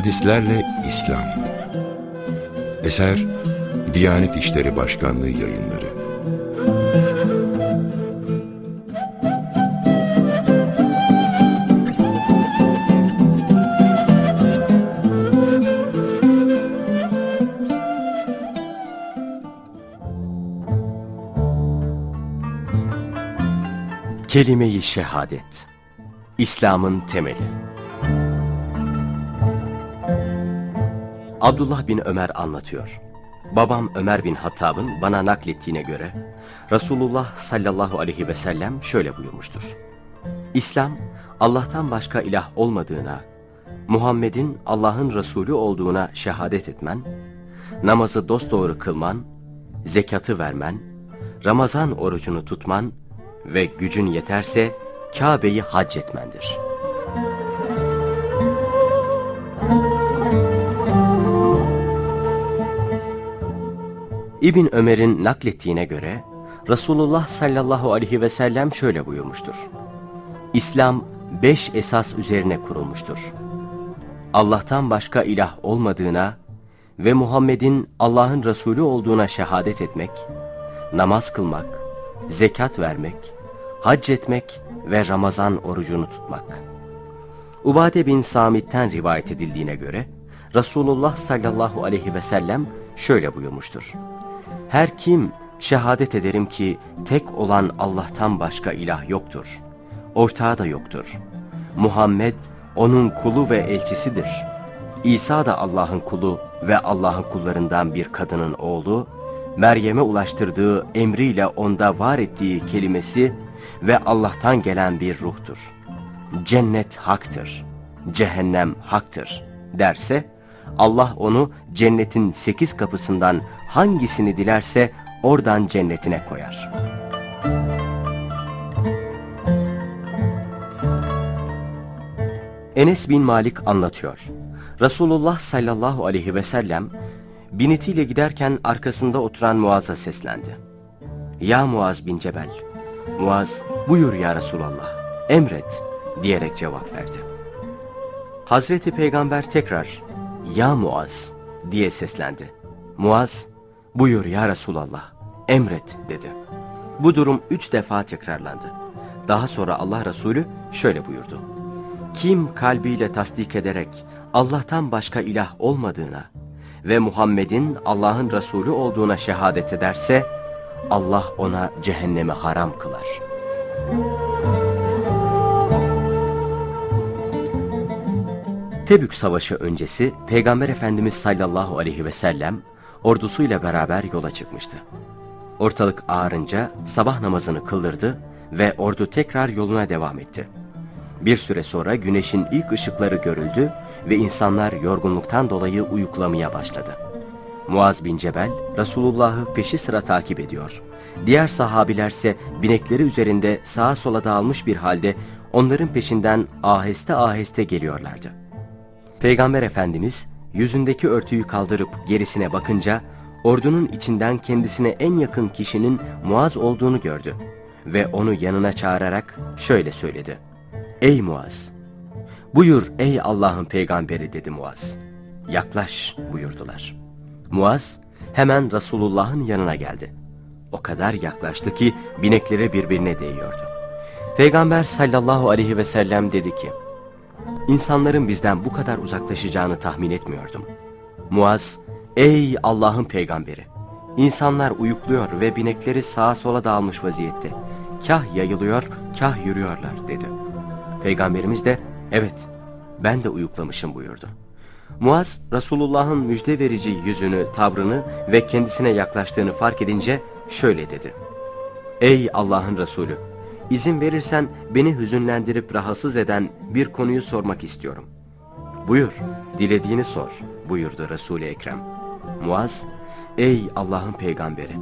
Hadislerle İslam. Eser Diyanet İşleri Başkanlığı yayınları. Kelime-i Şehadet. İslam'ın temeli Abdullah bin Ömer anlatıyor. Babam Ömer bin Hattab'ın bana naklettiğine göre Resulullah sallallahu aleyhi ve sellem şöyle buyurmuştur. İslam Allah'tan başka ilah olmadığına, Muhammed'in Allah'ın Resulü olduğuna şehadet etmen, namazı dosdoğru kılman, zekatı vermen, Ramazan orucunu tutman ve gücün yeterse Kabe'yi hac etmendir. İbn Ömer'in naklettiğine göre Resulullah sallallahu aleyhi ve sellem şöyle buyurmuştur. İslam beş esas üzerine kurulmuştur. Allah'tan başka ilah olmadığına ve Muhammed'in Allah'ın Resulü olduğuna şehadet etmek, namaz kılmak, zekat vermek, hac etmek ve Ramazan orucunu tutmak. Ubade bin Samit'ten rivayet edildiğine göre Resulullah sallallahu aleyhi ve sellem şöyle buyurmuştur. Her kim şehadet ederim ki tek olan Allah'tan başka ilah yoktur. Ortağı da yoktur. Muhammed onun kulu ve elçisidir. İsa da Allah'ın kulu ve Allah'ın kullarından bir kadının oğlu, Meryem'e ulaştırdığı emriyle onda var ettiği kelimesi ve Allah'tan gelen bir ruhtur. Cennet haktır, cehennem haktır derse, Allah onu cennetin sekiz kapısından hangisini dilerse oradan cennetine koyar. Enes bin Malik anlatıyor. Resulullah sallallahu aleyhi ve sellem binitiyle giderken arkasında oturan Muaz'a seslendi. Ya Muaz bin Cebel, Muaz buyur ya Resulallah, emret diyerek cevap verdi. Hazreti Peygamber tekrar ya Muaz diye seslendi. Muaz buyur ya Resulallah, emret dedi. Bu durum üç defa tekrarlandı. Daha sonra Allah Resulü şöyle buyurdu. Kim kalbiyle tasdik ederek Allah'tan başka ilah olmadığına ve Muhammed'in Allah'ın Resulü olduğuna şehadet ederse, Allah ona cehennemi haram kılar. Tebük Savaşı öncesi Peygamber Efendimiz sallallahu aleyhi ve sellem ordusuyla beraber yola çıkmıştı. Ortalık ağarınca sabah namazını kıldırdı ve ordu tekrar yoluna devam etti. Bir süre sonra güneşin ilk ışıkları görüldü ve insanlar yorgunluktan dolayı uyuklamaya başladı. Muaz bin Cebel, Resulullah'ı peşi sıra takip ediyor. Diğer sahabilerse binekleri üzerinde sağa sola dağılmış bir halde onların peşinden aheste aheste geliyorlardı. Peygamber Efendimiz yüzündeki örtüyü kaldırıp gerisine bakınca ordunun içinden kendisine en yakın kişinin Muaz olduğunu gördü ve onu yanına çağırarak şöyle söyledi. Ey Muaz! Buyur ey Allah'ın peygamberi dedi Muaz. Yaklaş buyurdular. Muaz hemen Resulullah'ın yanına geldi. O kadar yaklaştı ki binekleri birbirine değiyordu. Peygamber sallallahu aleyhi ve sellem dedi ki, İnsanların bizden bu kadar uzaklaşacağını tahmin etmiyordum. Muaz, ey Allah'ın peygamberi! İnsanlar uyukluyor ve binekleri sağa sola dağılmış vaziyette. Kah yayılıyor, kah yürüyorlar dedi. Peygamberimiz de evet ben de uyuklamışım buyurdu. Muaz Resulullah'ın müjde verici yüzünü, tavrını ve kendisine yaklaştığını fark edince şöyle dedi. Ey Allah'ın Resulü! İzin verirsen beni hüzünlendirip rahatsız eden bir konuyu sormak istiyorum. Buyur, dilediğini sor buyurdu Resul-i Ekrem. Muaz, ey Allah'ın peygamberi!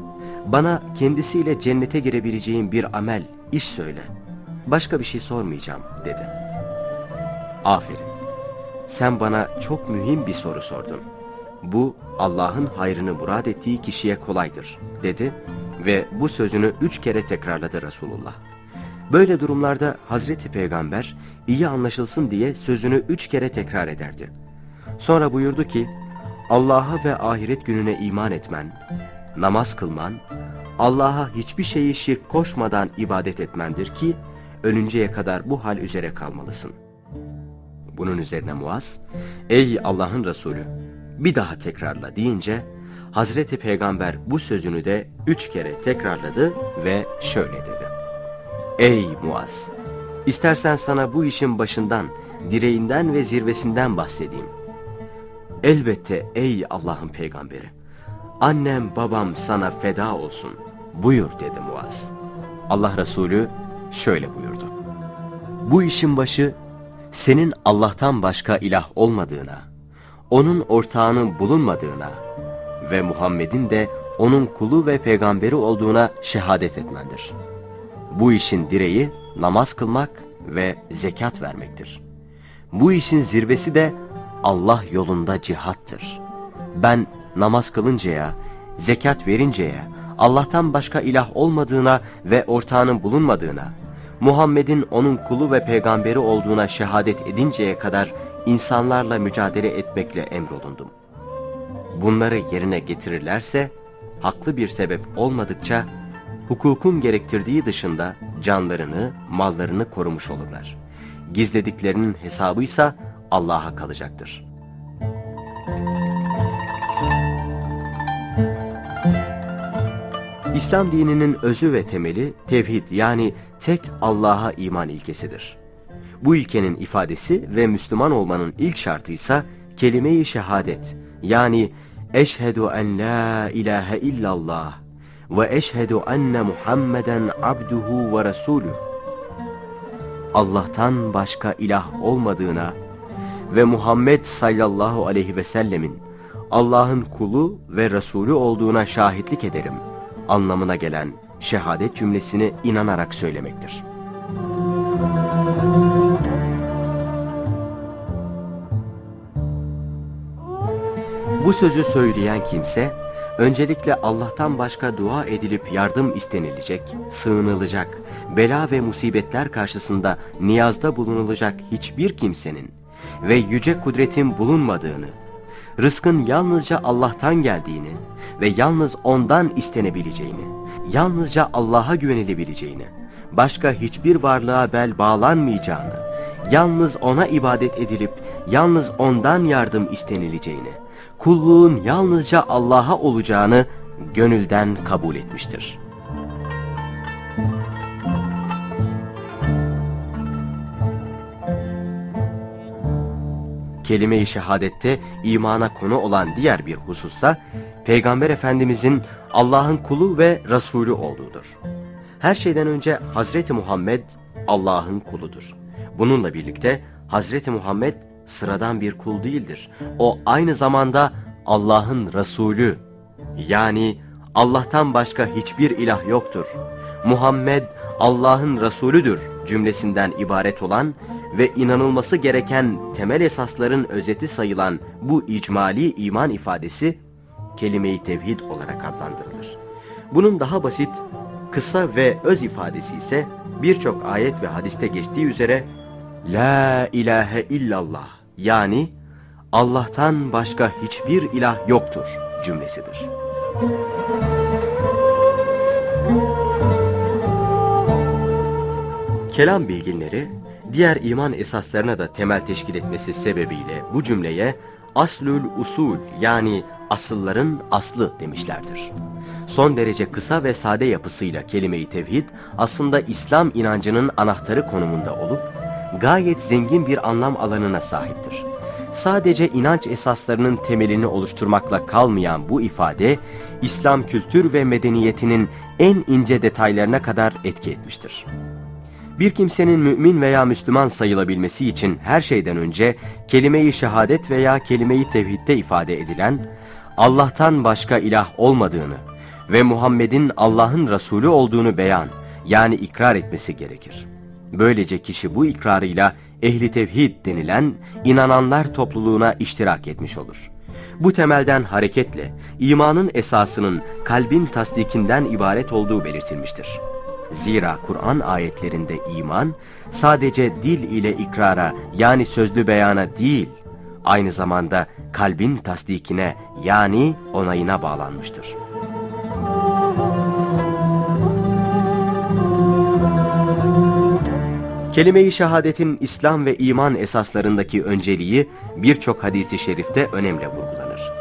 Bana kendisiyle cennete girebileceğim bir amel, iş söyle. Başka bir şey sormayacağım dedi. Aferin. Sen bana çok mühim bir soru sordun. Bu Allah'ın hayrını murad ettiği kişiye kolaydır dedi ve bu sözünü üç kere tekrarladı Resulullah. Böyle durumlarda Hazreti Peygamber iyi anlaşılsın diye sözünü üç kere tekrar ederdi. Sonra buyurdu ki, Allah'a ve ahiret gününe iman etmen, namaz kılman, Allah'a hiçbir şeyi şirk koşmadan ibadet etmendir ki, ölünceye kadar bu hal üzere kalmalısın. Bunun üzerine Muaz, ey Allah'ın Resulü, bir daha tekrarla deyince, Hazreti Peygamber bu sözünü de üç kere tekrarladı ve şöyle dedi. Ey Muaz! İstersen sana bu işin başından, direğinden ve zirvesinden bahsedeyim. Elbette ey Allah'ın peygamberi, annem babam sana feda olsun, buyur dedi Muaz. Allah Resulü şöyle buyurdu. Bu işin başı, senin Allah'tan başka ilah olmadığına, onun ortağının bulunmadığına ve Muhammed'in de onun kulu ve peygamberi olduğuna şehadet etmendir. Bu işin direği namaz kılmak ve zekat vermektir. Bu işin zirvesi de Allah yolunda cihattır. Ben namaz kılıncaya, zekat verinceye, Allah'tan başka ilah olmadığına ve ortağının bulunmadığına, Muhammed'in onun kulu ve peygamberi olduğuna şehadet edinceye kadar insanlarla mücadele etmekle emrolundum. Bunları yerine getirirlerse, haklı bir sebep olmadıkça, hukukun gerektirdiği dışında canlarını, mallarını korumuş olurlar. Gizlediklerinin hesabıysa Allah'a kalacaktır. İslam dininin özü ve temeli tevhid yani tek Allah'a iman ilkesidir. Bu ilkenin ifadesi ve Müslüman olmanın ilk şartı ise kelime-i şehadet yani eşhedü en la ilahe illallah ve eşhedü enne Muhammeden abduhu ve resulü. Allah'tan başka ilah olmadığına ve Muhammed sallallahu aleyhi ve sellemin Allah'ın kulu ve Resulü olduğuna şahitlik ederim anlamına gelen şehadet cümlesini inanarak söylemektir. Bu sözü söyleyen kimse, öncelikle Allah'tan başka dua edilip yardım istenilecek, sığınılacak, bela ve musibetler karşısında niyazda bulunulacak hiçbir kimsenin ve yüce kudretin bulunmadığını, rızkın yalnızca Allah'tan geldiğini ve yalnız ondan istenebileceğini, yalnızca Allah'a güvenilebileceğini, başka hiçbir varlığa bel bağlanmayacağını, yalnız ona ibadet edilip yalnız ondan yardım istenileceğini, kulluğun yalnızca Allah'a olacağını gönülden kabul etmiştir. Kelime-i şehadette imana konu olan diğer bir husussa Peygamber Efendimizin Allah'ın kulu ve Resulü olduğudur. Her şeyden önce Hazreti Muhammed Allah'ın kuludur. Bununla birlikte Hazreti Muhammed sıradan bir kul değildir. O aynı zamanda Allah'ın Resulü yani Allah'tan başka hiçbir ilah yoktur. Muhammed Allah'ın Resulüdür cümlesinden ibaret olan ve inanılması gereken temel esasların özeti sayılan bu icmali iman ifadesi kelime-i tevhid olarak adlandırılır. Bunun daha basit, kısa ve öz ifadesi ise birçok ayet ve hadiste geçtiği üzere La ilahe illallah yani Allah'tan başka hiçbir ilah yoktur cümlesidir. Kelam bilginleri diğer iman esaslarına da temel teşkil etmesi sebebiyle bu cümleye aslül usul yani asılların aslı demişlerdir. Son derece kısa ve sade yapısıyla kelime-i tevhid aslında İslam inancının anahtarı konumunda olup gayet zengin bir anlam alanına sahiptir. Sadece inanç esaslarının temelini oluşturmakla kalmayan bu ifade, İslam kültür ve medeniyetinin en ince detaylarına kadar etki etmiştir. Bir kimsenin mümin veya Müslüman sayılabilmesi için her şeyden önce kelime-i şehadet veya kelime-i tevhidde ifade edilen Allah'tan başka ilah olmadığını ve Muhammed'in Allah'ın Resulü olduğunu beyan yani ikrar etmesi gerekir. Böylece kişi bu ikrarıyla ehli tevhid denilen inananlar topluluğuna iştirak etmiş olur. Bu temelden hareketle imanın esasının kalbin tasdikinden ibaret olduğu belirtilmiştir. Zira Kur'an ayetlerinde iman sadece dil ile ikrara yani sözlü beyana değil, aynı zamanda kalbin tasdikine yani onayına bağlanmıştır. Kelime-i şehadetin İslam ve iman esaslarındaki önceliği birçok hadisi şerifte önemle vurgulanır.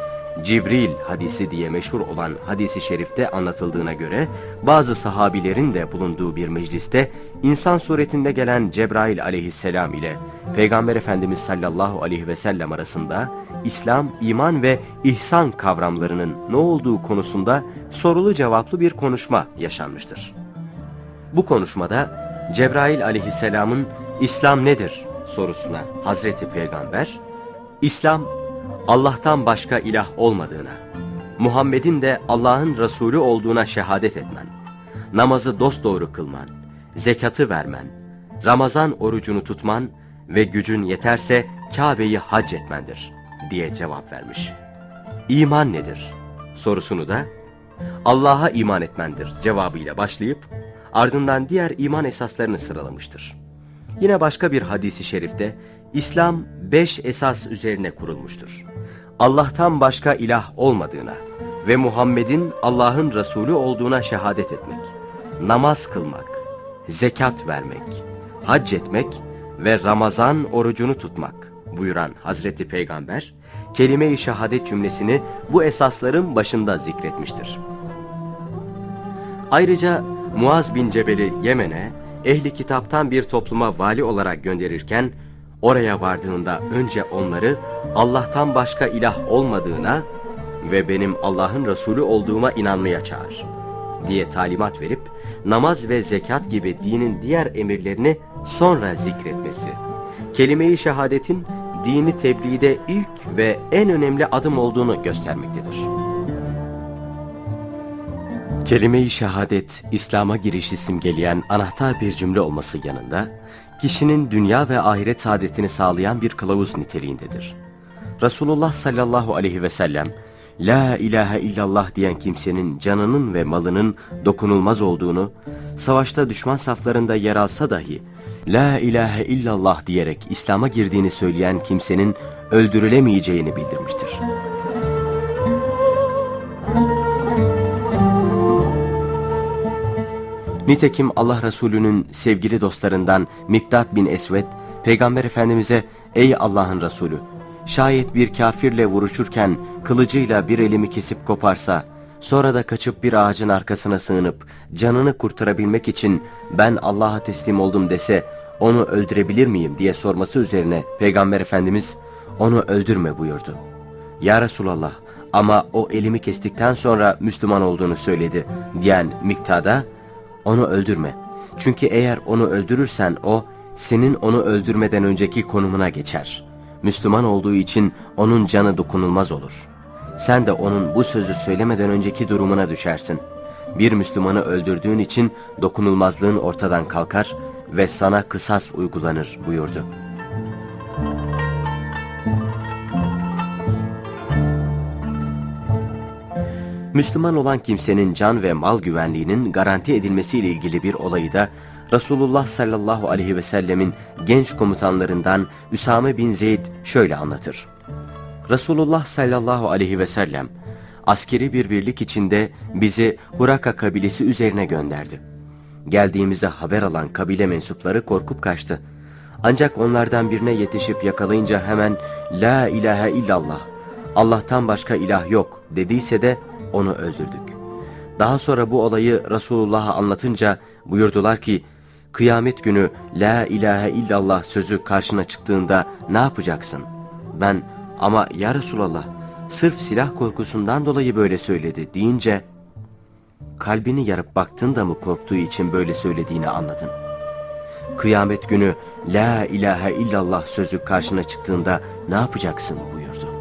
Cibril hadisi diye meşhur olan hadisi şerifte anlatıldığına göre bazı sahabilerin de bulunduğu bir mecliste insan suretinde gelen Cebrail aleyhisselam ile Peygamber Efendimiz sallallahu aleyhi ve sellem arasında İslam, iman ve ihsan kavramlarının ne olduğu konusunda sorulu cevaplı bir konuşma yaşanmıştır. Bu konuşmada Cebrail aleyhisselamın İslam nedir sorusuna Hazreti Peygamber, İslam Allah'tan başka ilah olmadığına, Muhammed'in de Allah'ın Resulü olduğuna şehadet etmen, namazı dosdoğru kılman, zekatı vermen, Ramazan orucunu tutman ve gücün yeterse Kabe'yi hac etmendir diye cevap vermiş. İman nedir? sorusunu da Allah'a iman etmendir cevabıyla başlayıp ardından diğer iman esaslarını sıralamıştır. Yine başka bir hadisi şerifte İslam beş esas üzerine kurulmuştur. Allah'tan başka ilah olmadığına ve Muhammed'in Allah'ın Resulü olduğuna şehadet etmek, namaz kılmak, zekat vermek, hac etmek ve Ramazan orucunu tutmak buyuran Hazreti Peygamber, kelime-i şehadet cümlesini bu esasların başında zikretmiştir. Ayrıca Muaz bin Cebel'i Yemen'e ehli kitaptan bir topluma vali olarak gönderirken oraya vardığında önce onları Allah'tan başka ilah olmadığına ve benim Allah'ın Resulü olduğuma inanmaya çağır diye talimat verip namaz ve zekat gibi dinin diğer emirlerini sonra zikretmesi. Kelime-i şehadetin dini tebliğde ilk ve en önemli adım olduğunu göstermektedir. Kelime-i şehadet, İslam'a girişi simgeleyen anahtar bir cümle olması yanında, kişinin dünya ve ahiret saadetini sağlayan bir kılavuz niteliğindedir. Resulullah sallallahu aleyhi ve sellem, La ilahe illallah diyen kimsenin canının ve malının dokunulmaz olduğunu, savaşta düşman saflarında yer alsa dahi, La ilahe illallah diyerek İslam'a girdiğini söyleyen kimsenin öldürülemeyeceğini bildirmiştir. Nitekim Allah Resulü'nün sevgili dostlarından Miktat bin Esved, Peygamber Efendimiz'e ''Ey Allah'ın Resulü, şayet bir kafirle vuruşurken kılıcıyla bir elimi kesip koparsa, sonra da kaçıp bir ağacın arkasına sığınıp canını kurtarabilmek için ben Allah'a teslim oldum dese onu öldürebilir miyim diye sorması üzerine Peygamber Efendimiz onu öldürme buyurdu. Ya Resulallah ama o elimi kestikten sonra Müslüman olduğunu söyledi diyen Miktada onu öldürme. Çünkü eğer onu öldürürsen o, senin onu öldürmeden önceki konumuna geçer. Müslüman olduğu için onun canı dokunulmaz olur. Sen de onun bu sözü söylemeden önceki durumuna düşersin. Bir Müslümanı öldürdüğün için dokunulmazlığın ortadan kalkar ve sana kısas uygulanır buyurdu. Müslüman olan kimsenin can ve mal güvenliğinin garanti edilmesiyle ilgili bir olayı da Resulullah sallallahu aleyhi ve sellemin genç komutanlarından Üsame bin Zeyd şöyle anlatır. Resulullah sallallahu aleyhi ve sellem askeri bir birlik içinde bizi Buraka kabilesi üzerine gönderdi. Geldiğimizde haber alan kabile mensupları korkup kaçtı. Ancak onlardan birine yetişip yakalayınca hemen La ilahe illallah, Allah'tan başka ilah yok dediyse de onu öldürdük. Daha sonra bu olayı Resulullah'a anlatınca buyurdular ki, kıyamet günü La ilahe illallah sözü karşına çıktığında ne yapacaksın? Ben ama ya Resulallah sırf silah korkusundan dolayı böyle söyledi deyince kalbini yarıp baktın da mı korktuğu için böyle söylediğini anladın. Kıyamet günü La ilahe illallah sözü karşına çıktığında ne yapacaksın buyurdu.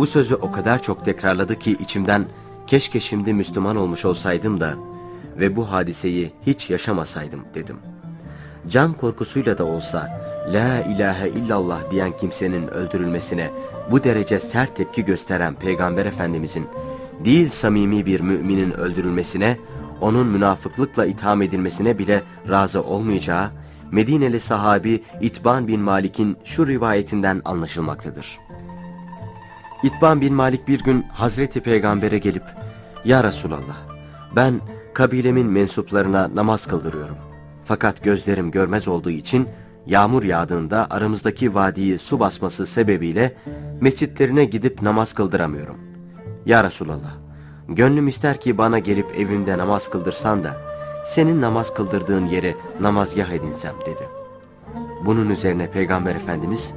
Bu sözü o kadar çok tekrarladı ki içimden keşke şimdi Müslüman olmuş olsaydım da ve bu hadiseyi hiç yaşamasaydım dedim. Can korkusuyla da olsa La ilahe illallah diyen kimsenin öldürülmesine bu derece sert tepki gösteren Peygamber Efendimizin değil samimi bir müminin öldürülmesine onun münafıklıkla itham edilmesine bile razı olmayacağı Medineli sahabi İtban bin Malik'in şu rivayetinden anlaşılmaktadır. İtban bin Malik bir gün Hazreti Peygamber'e gelip Ya Resulallah ben kabilemin mensuplarına namaz kıldırıyorum. Fakat gözlerim görmez olduğu için yağmur yağdığında aramızdaki vadiyi su basması sebebiyle mescitlerine gidip namaz kıldıramıyorum. Ya Resulallah gönlüm ister ki bana gelip evimde namaz kıldırsan da senin namaz kıldırdığın yere namazgah edinsem dedi. Bunun üzerine Peygamber Efendimiz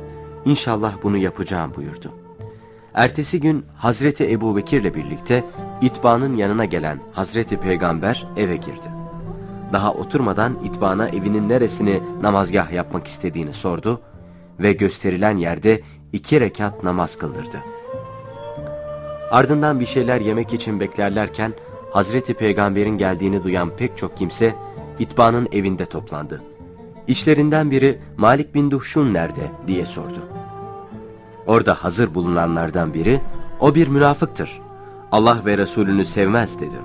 inşallah bunu yapacağım buyurdu. Ertesi gün Hazreti Ebu Bekir'le birlikte İtba'nın yanına gelen Hazreti Peygamber eve girdi. Daha oturmadan İtba'na evinin neresini namazgah yapmak istediğini sordu ve gösterilen yerde iki rekat namaz kıldırdı. Ardından bir şeyler yemek için beklerlerken Hazreti Peygamber'in geldiğini duyan pek çok kimse İtba'nın evinde toplandı. İşlerinden biri Malik bin Duhşun nerede diye sordu. Orada hazır bulunanlardan biri o bir münafıktır. Allah ve Resulünü sevmez dedi.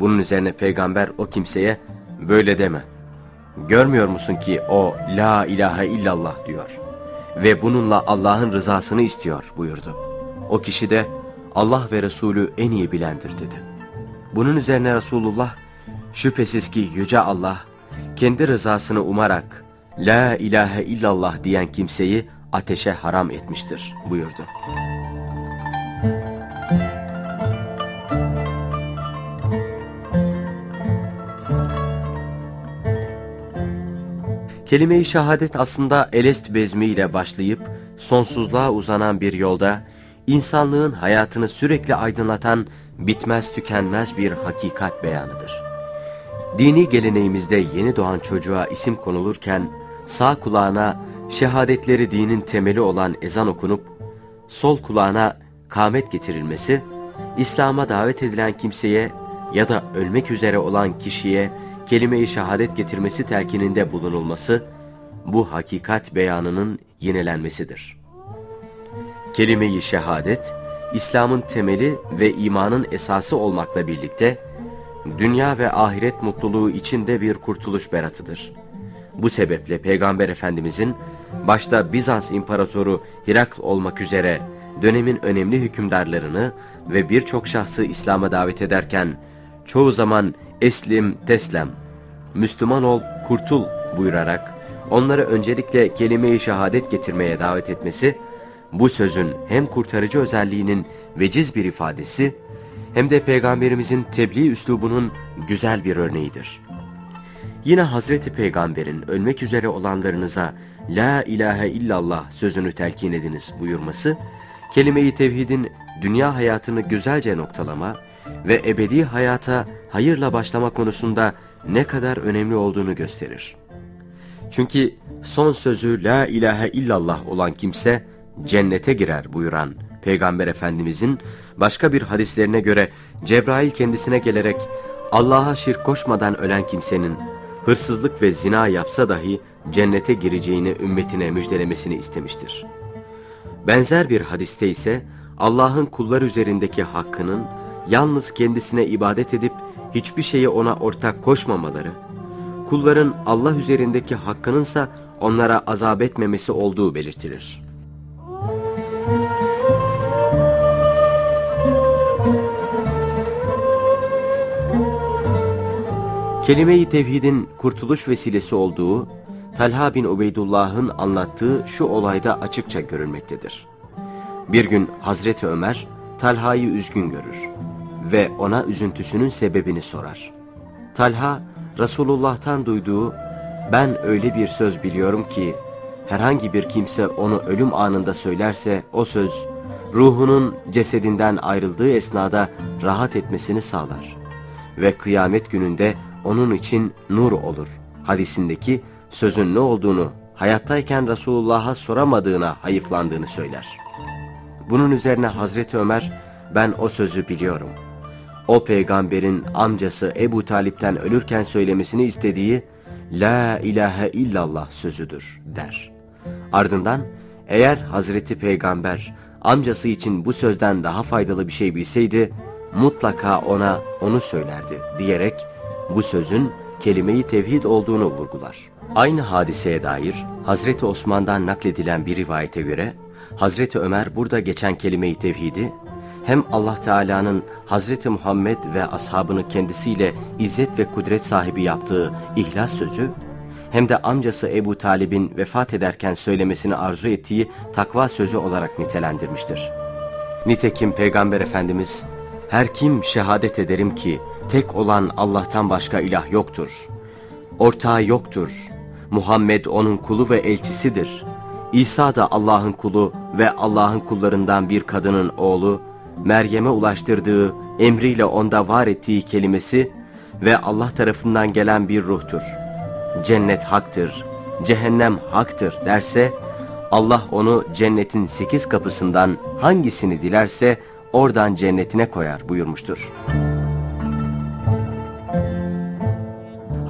Bunun üzerine peygamber o kimseye böyle deme. Görmüyor musun ki o la ilahe illallah diyor. Ve bununla Allah'ın rızasını istiyor buyurdu. O kişi de Allah ve Resulü en iyi bilendir dedi. Bunun üzerine Resulullah şüphesiz ki Yüce Allah kendi rızasını umarak La ilahe illallah diyen kimseyi ateşe haram etmiştir buyurdu. Kelime-i şehadet aslında elest bezmi ile başlayıp sonsuzluğa uzanan bir yolda insanlığın hayatını sürekli aydınlatan bitmez tükenmez bir hakikat beyanıdır. Dini geleneğimizde yeni doğan çocuğa isim konulurken sağ kulağına şehadetleri dinin temeli olan ezan okunup sol kulağına kâmet getirilmesi, İslam'a davet edilen kimseye ya da ölmek üzere olan kişiye kelime-i şehadet getirmesi telkininde bulunulması, bu hakikat beyanının yenilenmesidir. Kelime-i şehadet, İslam'ın temeli ve imanın esası olmakla birlikte, dünya ve ahiret mutluluğu içinde bir kurtuluş beratıdır. Bu sebeple Peygamber Efendimizin başta Bizans İmparatoru Hirakl olmak üzere dönemin önemli hükümdarlarını ve birçok şahsı İslam'a davet ederken çoğu zaman eslim teslem, Müslüman ol kurtul buyurarak onları öncelikle kelime-i şehadet getirmeye davet etmesi, bu sözün hem kurtarıcı özelliğinin veciz bir ifadesi, hem de Peygamberimizin tebliğ üslubunun güzel bir örneğidir. Yine Hazreti Peygamber'in ölmek üzere olanlarınıza La ilahe illallah sözünü telkin ediniz buyurması, kelime-i tevhidin dünya hayatını güzelce noktalama ve ebedi hayata hayırla başlama konusunda ne kadar önemli olduğunu gösterir. Çünkü son sözü la ilahe illallah olan kimse cennete girer buyuran Peygamber Efendimizin başka bir hadislerine göre Cebrail kendisine gelerek Allah'a şirk koşmadan ölen kimsenin hırsızlık ve zina yapsa dahi cennete gireceğini ümmetine müjdelemesini istemiştir. Benzer bir hadiste ise Allah'ın kullar üzerindeki hakkının yalnız kendisine ibadet edip hiçbir şeyi ona ortak koşmamaları, kulların Allah üzerindeki hakkınınsa onlara azap etmemesi olduğu belirtilir. Kelime-i Tevhid'in kurtuluş vesilesi olduğu, Talha bin Ubeydullah'ın anlattığı şu olayda açıkça görülmektedir. Bir gün Hazreti Ömer, Talha'yı üzgün görür ve ona üzüntüsünün sebebini sorar. Talha, Resulullah'tan duyduğu, ben öyle bir söz biliyorum ki, herhangi bir kimse onu ölüm anında söylerse o söz, ruhunun cesedinden ayrıldığı esnada rahat etmesini sağlar. Ve kıyamet gününde onun için nur olur. Hadisindeki sözün ne olduğunu hayattayken Resulullah'a soramadığına hayıflandığını söyler. Bunun üzerine Hazreti Ömer, ben o sözü biliyorum. O peygamberin amcası Ebu Talip'ten ölürken söylemesini istediği La ilahe illallah sözüdür der. Ardından eğer Hazreti Peygamber amcası için bu sözden daha faydalı bir şey bilseydi mutlaka ona onu söylerdi diyerek bu sözün kelime-i tevhid olduğunu vurgular. Aynı hadiseye dair Hazreti Osman'dan nakledilen bir rivayete göre Hazreti Ömer burada geçen kelime-i tevhidi hem Allah Teala'nın Hazreti Muhammed ve ashabını kendisiyle izzet ve kudret sahibi yaptığı ihlas sözü hem de amcası Ebu Talib'in vefat ederken söylemesini arzu ettiği takva sözü olarak nitelendirmiştir. Nitekim Peygamber Efendimiz, her kim şehadet ederim ki tek olan Allah'tan başka ilah yoktur. Ortağı yoktur. Muhammed onun kulu ve elçisidir. İsa da Allah'ın kulu ve Allah'ın kullarından bir kadının oğlu, Meryem'e ulaştırdığı, emriyle onda var ettiği kelimesi ve Allah tarafından gelen bir ruhtur. Cennet haktır, cehennem haktır derse, Allah onu cennetin sekiz kapısından hangisini dilerse oradan cennetine koyar buyurmuştur.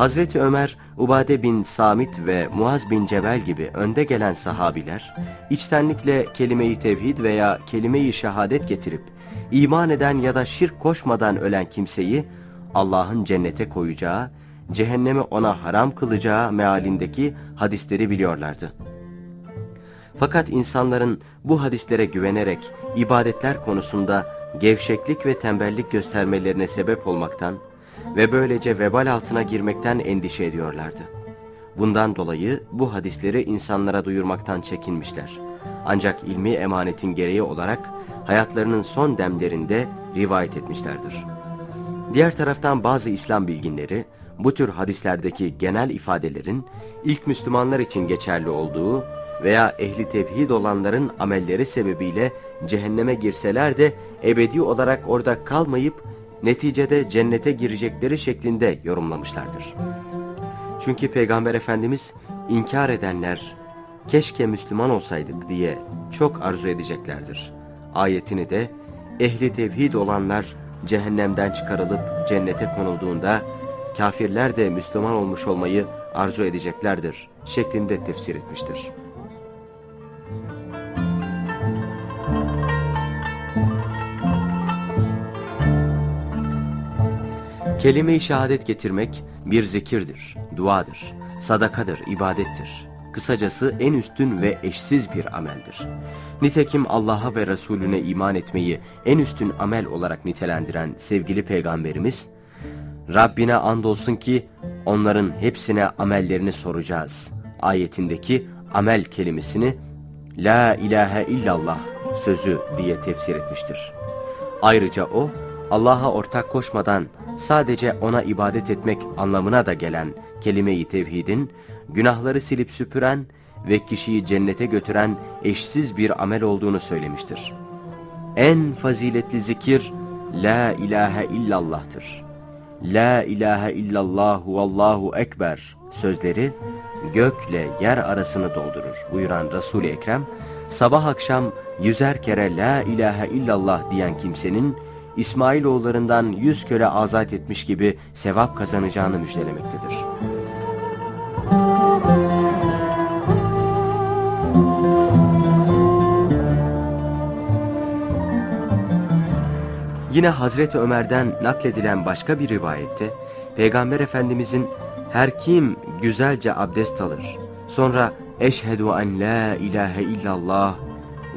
Hazreti Ömer, Ubade bin Samit ve Muaz bin Cebel gibi önde gelen sahabiler, içtenlikle kelime-i tevhid veya kelime-i şehadet getirip, iman eden ya da şirk koşmadan ölen kimseyi, Allah'ın cennete koyacağı, cehennemi ona haram kılacağı mealindeki hadisleri biliyorlardı. Fakat insanların bu hadislere güvenerek ibadetler konusunda gevşeklik ve tembellik göstermelerine sebep olmaktan ve böylece vebal altına girmekten endişe ediyorlardı. Bundan dolayı bu hadisleri insanlara duyurmaktan çekinmişler. Ancak ilmi emanetin gereği olarak hayatlarının son demlerinde rivayet etmişlerdir. Diğer taraftan bazı İslam bilginleri bu tür hadislerdeki genel ifadelerin ilk Müslümanlar için geçerli olduğu veya ehli tevhid olanların amelleri sebebiyle cehenneme girseler de ebedi olarak orada kalmayıp neticede cennete girecekleri şeklinde yorumlamışlardır. Çünkü Peygamber Efendimiz inkar edenler keşke Müslüman olsaydık diye çok arzu edeceklerdir. Ayetini de ehli tevhid olanlar cehennemden çıkarılıp cennete konulduğunda kafirler de Müslüman olmuş olmayı arzu edeceklerdir şeklinde tefsir etmiştir. Kelime-i şehadet getirmek bir zikirdir, duadır, sadakadır, ibadettir. Kısacası en üstün ve eşsiz bir ameldir. Nitekim Allah'a ve Resulüne iman etmeyi en üstün amel olarak nitelendiren sevgili Peygamberimiz, Rabbine andolsun ki onların hepsine amellerini soracağız. Ayetindeki amel kelimesini La ilahe illallah sözü diye tefsir etmiştir. Ayrıca o, Allah'a ortak koşmadan sadece ona ibadet etmek anlamına da gelen kelime-i tevhidin, günahları silip süpüren ve kişiyi cennete götüren eşsiz bir amel olduğunu söylemiştir. En faziletli zikir, La ilahe illallah'tır. La ilahe illallah vallahu ekber sözleri gökle yer arasını doldurur buyuran Resul-i Ekrem, sabah akşam yüzer kere La ilahe illallah diyen kimsenin İsmailoğullarından yüz köle azat etmiş gibi sevap kazanacağını müjdelemektedir. Yine Hazreti Ömer'den nakledilen başka bir rivayette Peygamber Efendimizin her kim güzelce abdest alır sonra eşhedü en la ilahe illallah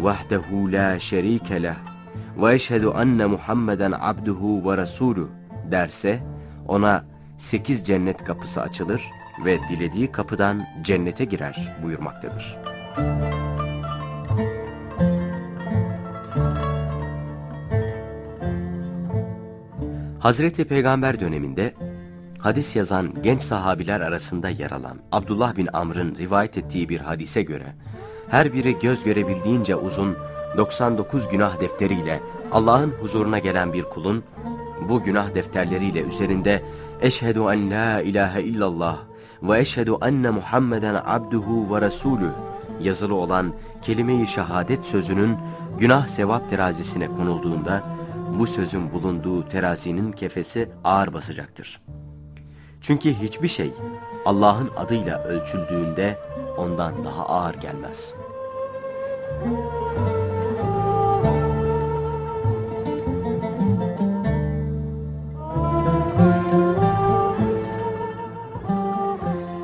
vahdehu la şerike leh ve eşhedü enne Muhammeden abduhu ve resuluh derse ona sekiz cennet kapısı açılır ve dilediği kapıdan cennete girer buyurmaktadır. Hazreti Peygamber döneminde hadis yazan genç sahabiler arasında yer alan Abdullah bin Amr'ın rivayet ettiği bir hadise göre her biri göz görebildiğince uzun 99 günah defteriyle Allah'ın huzuruna gelen bir kulun bu günah defterleriyle üzerinde eşhedü en la ilahe illallah ve eşhedü enne Muhammeden abduhu ve resulü yazılı olan kelime-i şehadet sözünün günah sevap terazisine konulduğunda bu sözün bulunduğu terazinin kefesi ağır basacaktır. Çünkü hiçbir şey Allah'ın adıyla ölçüldüğünde ondan daha ağır gelmez.''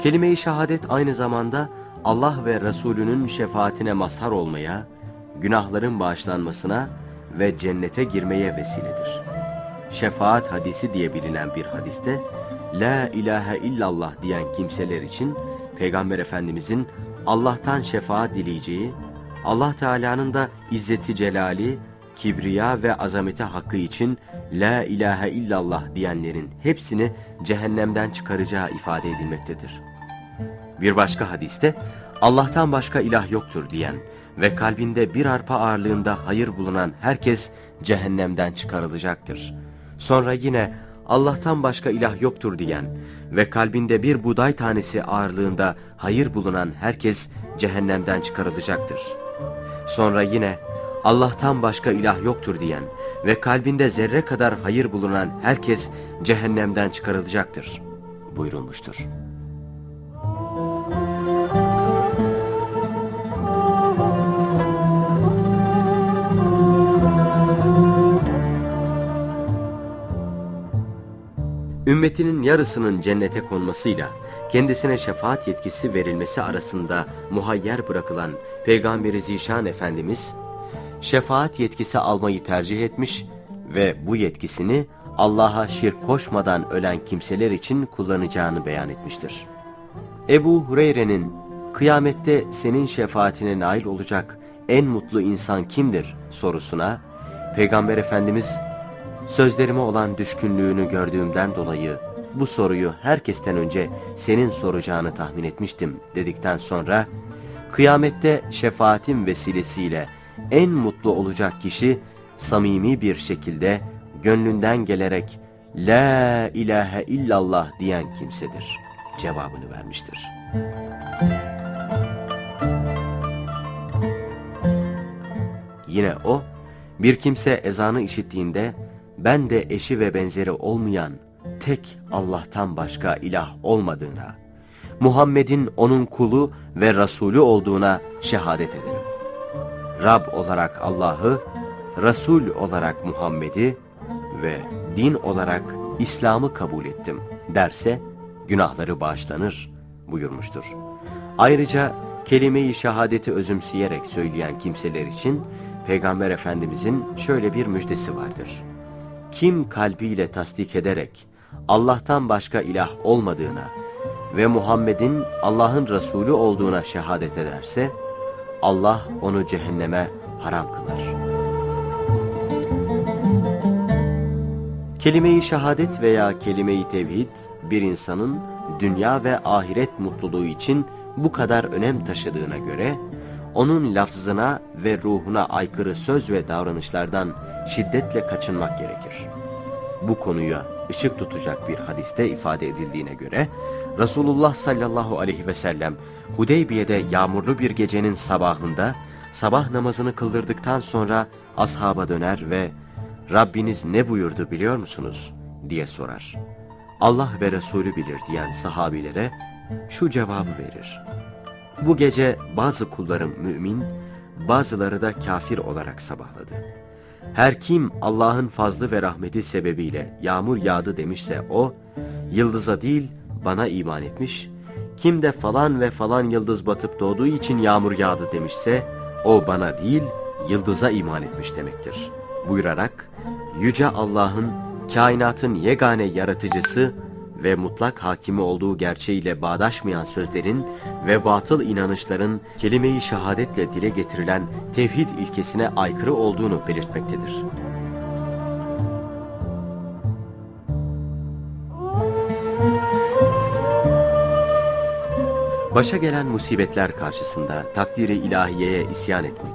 Kelime-i şehadet aynı zamanda Allah ve Resulünün şefaatine mazhar olmaya, günahların bağışlanmasına ve cennete girmeye vesiledir. Şefaat hadisi diye bilinen bir hadiste, La ilahe illallah diyen kimseler için Peygamber Efendimizin Allah'tan şefaat dileyeceği, Allah Teala'nın da izzeti celali, kibriya ve azameti hakkı için La ilahe illallah diyenlerin hepsini cehennemden çıkaracağı ifade edilmektedir. Bir başka hadiste Allah'tan başka ilah yoktur diyen ve kalbinde bir arpa ağırlığında hayır bulunan herkes cehennemden çıkarılacaktır. Sonra yine Allah'tan başka ilah yoktur diyen ve kalbinde bir buğday tanesi ağırlığında hayır bulunan herkes cehennemden çıkarılacaktır. Sonra yine Allah'tan başka ilah yoktur diyen ve kalbinde zerre kadar hayır bulunan herkes cehennemden çıkarılacaktır buyurulmuştur. Ümmetinin yarısının cennete konmasıyla kendisine şefaat yetkisi verilmesi arasında muhayyer bırakılan Peygamberi Zişan Efendimiz, şefaat yetkisi almayı tercih etmiş ve bu yetkisini Allah'a şirk koşmadan ölen kimseler için kullanacağını beyan etmiştir. Ebu Hureyre'nin kıyamette senin şefaatine nail olacak en mutlu insan kimdir sorusuna Peygamber Efendimiz Sözlerime olan düşkünlüğünü gördüğümden dolayı bu soruyu herkesten önce senin soracağını tahmin etmiştim dedikten sonra kıyamette şefaatim vesilesiyle en mutlu olacak kişi samimi bir şekilde gönlünden gelerek La ilahe illallah diyen kimsedir cevabını vermiştir. Yine o bir kimse ezanı işittiğinde ben de eşi ve benzeri olmayan tek Allah'tan başka ilah olmadığına, Muhammed'in onun kulu ve Resulü olduğuna şehadet ederim. Rab olarak Allah'ı, Resul olarak Muhammed'i ve din olarak İslam'ı kabul ettim derse günahları bağışlanır buyurmuştur. Ayrıca kelime-i şehadeti özümseyerek söyleyen kimseler için Peygamber Efendimizin şöyle bir müjdesi vardır. Kim kalbiyle tasdik ederek Allah'tan başka ilah olmadığına ve Muhammed'in Allah'ın Resulü olduğuna şehadet ederse, Allah onu cehenneme haram kılar. Kelime-i şehadet veya kelime-i tevhid, bir insanın dünya ve ahiret mutluluğu için bu kadar önem taşıdığına göre, onun lafzına ve ruhuna aykırı söz ve davranışlardan şiddetle kaçınmak gerekir. Bu konuya ışık tutacak bir hadiste ifade edildiğine göre, Resulullah sallallahu aleyhi ve sellem Hudeybiye'de yağmurlu bir gecenin sabahında sabah namazını kıldırdıktan sonra ashaba döner ve Rabbiniz ne buyurdu biliyor musunuz diye sorar. Allah ve Resulü bilir diyen sahabilere şu cevabı verir. Bu gece bazı kullarım mümin, bazıları da kafir olarak sabahladı. Her kim Allah'ın fazlı ve rahmeti sebebiyle yağmur yağdı demişse o, yıldıza değil bana iman etmiş, kim de falan ve falan yıldız batıp doğduğu için yağmur yağdı demişse, o bana değil yıldıza iman etmiş demektir. Buyurarak, Yüce Allah'ın kainatın yegane yaratıcısı ve mutlak hakimi olduğu gerçeğiyle bağdaşmayan sözlerin ve batıl inanışların kelime-i şehadetle dile getirilen tevhid ilkesine aykırı olduğunu belirtmektedir. Başa gelen musibetler karşısında takdiri ilahiyeye isyan etmek,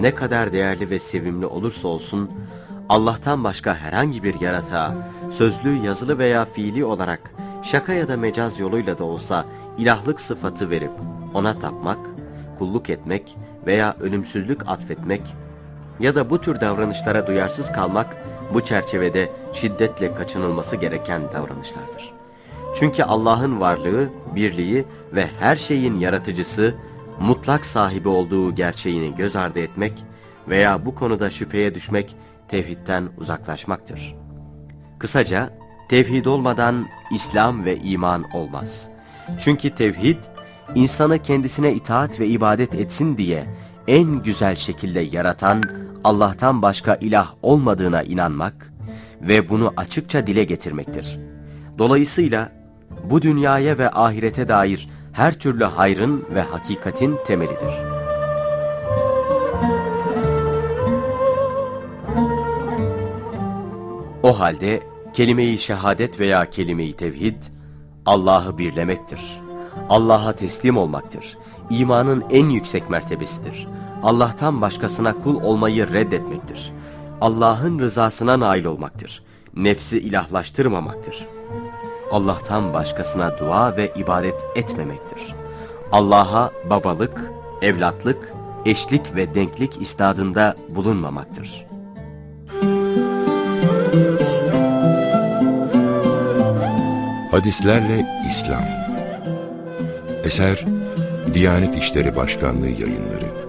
ne kadar değerli ve sevimli olursa olsun, Allah'tan başka herhangi bir yaratığa, sözlü, yazılı veya fiili olarak şaka ya da mecaz yoluyla da olsa ilahlık sıfatı verip ona tapmak, kulluk etmek veya ölümsüzlük atfetmek ya da bu tür davranışlara duyarsız kalmak bu çerçevede şiddetle kaçınılması gereken davranışlardır. Çünkü Allah'ın varlığı, birliği ve her şeyin yaratıcısı, mutlak sahibi olduğu gerçeğini göz ardı etmek veya bu konuda şüpheye düşmek tevhidden uzaklaşmaktır. Kısaca tevhid olmadan İslam ve iman olmaz. Çünkü tevhid, insanı kendisine itaat ve ibadet etsin diye en güzel şekilde yaratan Allah'tan başka ilah olmadığına inanmak ve bunu açıkça dile getirmektir. Dolayısıyla bu dünyaya ve ahirete dair her türlü hayrın ve hakikatin temelidir. O halde kelime-i şehadet veya kelime-i tevhid Allah'ı birlemektir. Allah'a teslim olmaktır. İmanın en yüksek mertebesidir. Allah'tan başkasına kul olmayı reddetmektir. Allah'ın rızasına nail olmaktır. Nefsi ilahlaştırmamaktır. Allah'tan başkasına dua ve ibadet etmemektir. Allah'a babalık, evlatlık, eşlik ve denklik istadında bulunmamaktır. Hadislerle İslam. Eser Diyanet İşleri Başkanlığı yayınları